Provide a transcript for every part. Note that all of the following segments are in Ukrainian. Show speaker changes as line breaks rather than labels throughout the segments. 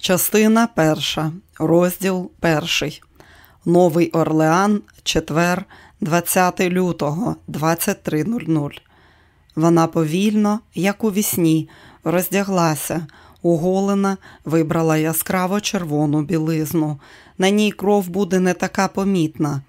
Частина перша, розділ перший. Новий Орлеан, четвер, 20 лютого, 23.00. Вона повільно, як у вісні, роздяглася, уголена, вибрала яскраво червону білизну. На ній кров буде не така помітна.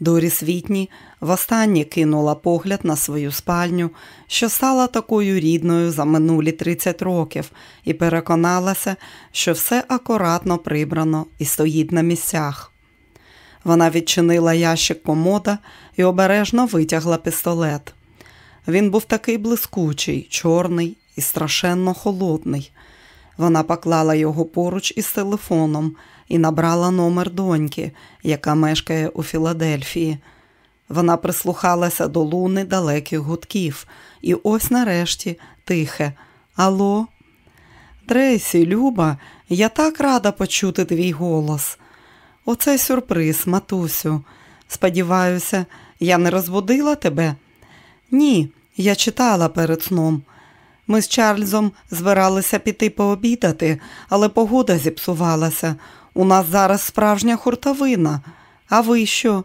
Доріс Вітні востаннє кинула погляд на свою спальню, що стала такою рідною за минулі 30 років, і переконалася, що все акуратно прибрано і стоїть на місцях. Вона відчинила ящик комода і обережно витягла пістолет. Він був такий блискучий, чорний і страшенно холодний. Вона поклала його поруч із телефоном і набрала номер доньки, яка мешкає у Філадельфії. Вона прислухалася до луни далеких гудків, і ось нарешті тихе. Алло? Трейсі, Люба, я так рада почути твій голос. Оце сюрприз, матусю. Сподіваюся, я не розбудила тебе? Ні, я читала перед сном. Ми з Чарльзом збиралися піти пообідати, але погода зіпсувалася. У нас зараз справжня хуртовина. А ви що?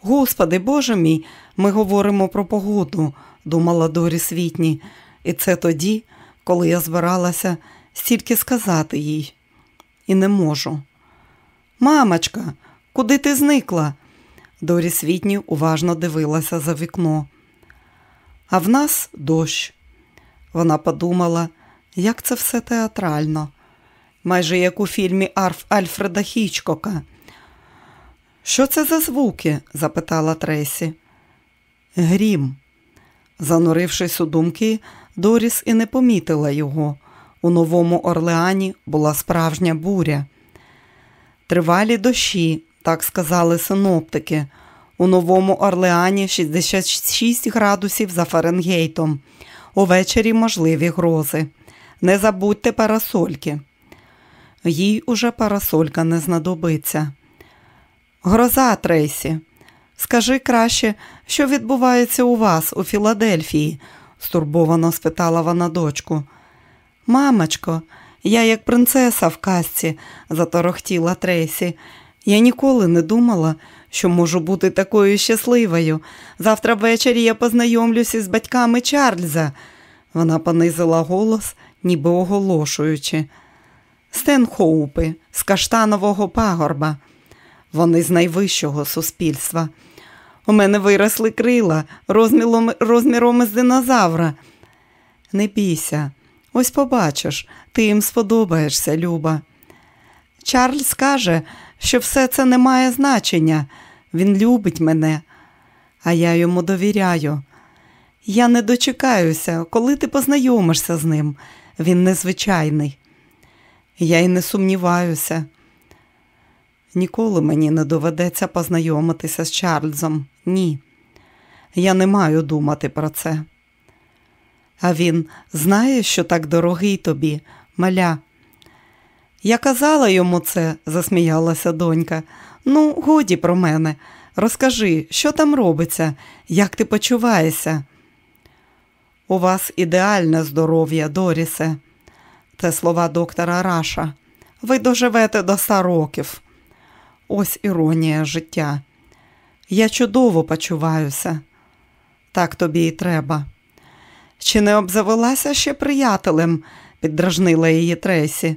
Господи, Боже мій, ми говоримо про погоду, думала Дорі Світні, і це тоді, коли я збиралася стільки сказати їй. І не можу. Мамочка, куди ти зникла? Дорі Світні уважно дивилася за вікно. А в нас дощ. Вона подумала, як це все театрально, майже як у фільмі Арф Альфреда Хічкока. Що це за звуки? запитала Тресі. Грім. Занурившись у думки, Доріс і не помітила його. У Новому Орлеані була справжня буря. Тривалі дощі, так сказали синоптики. У Новому Орлеані 66 градусів за Фаренгейтом. Увечері можливі грози. Не забудьте парасольки. Їй уже парасолька не знадобиться. Гроза Трейсі, скажи краще, що відбувається у вас у Філадельфії? стурбовано спитала вона дочку. Мамочко, я як принцеса в казці, заторохтіла Трейсі. Я ніколи не думала, що можу бути такою щасливою. Завтра ввечері я познайомлюся з батьками Чарльза. Вона понизила голос, ніби оголошуючи. Стенхоупи з каштанового пагорба. Вони з найвищого суспільства. У мене виросли крила розміром, розміром із динозавра. Не бійся, ось побачиш, ти їм сподобаєшся, Люба. Чарльз каже, що все це не має значення. Він любить мене, а я йому довіряю. Я не дочекаюся, коли ти познайомишся з ним. Він незвичайний. Я й не сумніваюся. Ніколи мені не доведеться познайомитися з Чарльзом. Ні. Я не маю думати про це. А він знає, що так дорогий тобі, маля. Я казала йому це, засміялася донька. Ну, годі про мене. Розкажи, що там робиться, як ти почуваєшся? У вас ідеальне здоров'я, Дорісе. Це слова доктора Раша. Ви доживете до ста років. Ось іронія життя. Я чудово почуваюся. Так тобі і треба. Чи не обзавелася ще приятелем? піддражнила її Тресі.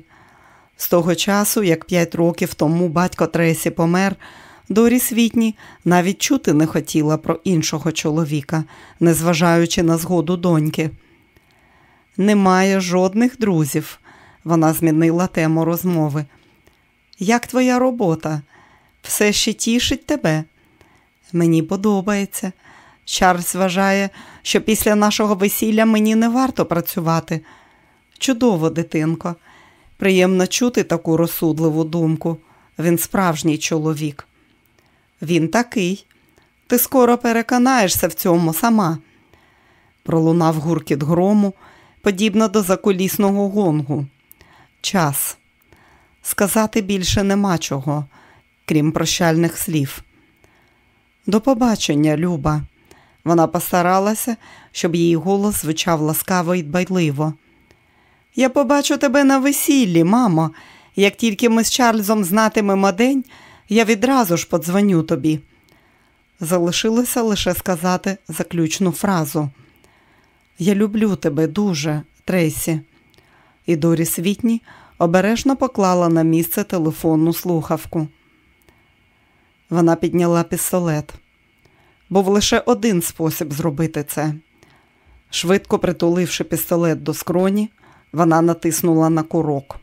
З того часу, як п'ять років тому батько Тресі помер, Дорі Світні навіть чути не хотіла про іншого чоловіка, незважаючи на згоду доньки. Немає жодних друзів, вона змінила тему розмови. Як твоя робота? Все ще тішить тебе? Мені подобається. Чарльз вважає, що після нашого весілля мені не варто працювати. Чудово, дитинко. Приємно чути таку розсудливу думку. Він справжній чоловік. Він такий. Ти скоро переконаєшся в цьому сама. Пролунав гуркіт грому, подібно до закулісного гонгу. Час. Сказати більше нема чого, крім прощальних слів. До побачення, Люба. Вона постаралася, щоб її голос звучав ласкаво і дбайливо. Я побачу тебе на весіллі, мамо. Як тільки ми з Чарльзом знатимемо день, я відразу ж подзвоню тобі. Залишилося лише сказати заключну фразу. Я люблю тебе дуже, Трейсі. І Доріс Вітні обережно поклала на місце телефонну слухавку. Вона підняла пістолет. Був лише один спосіб зробити це. Швидко притуливши пістолет до скроні, вона натиснула на курок.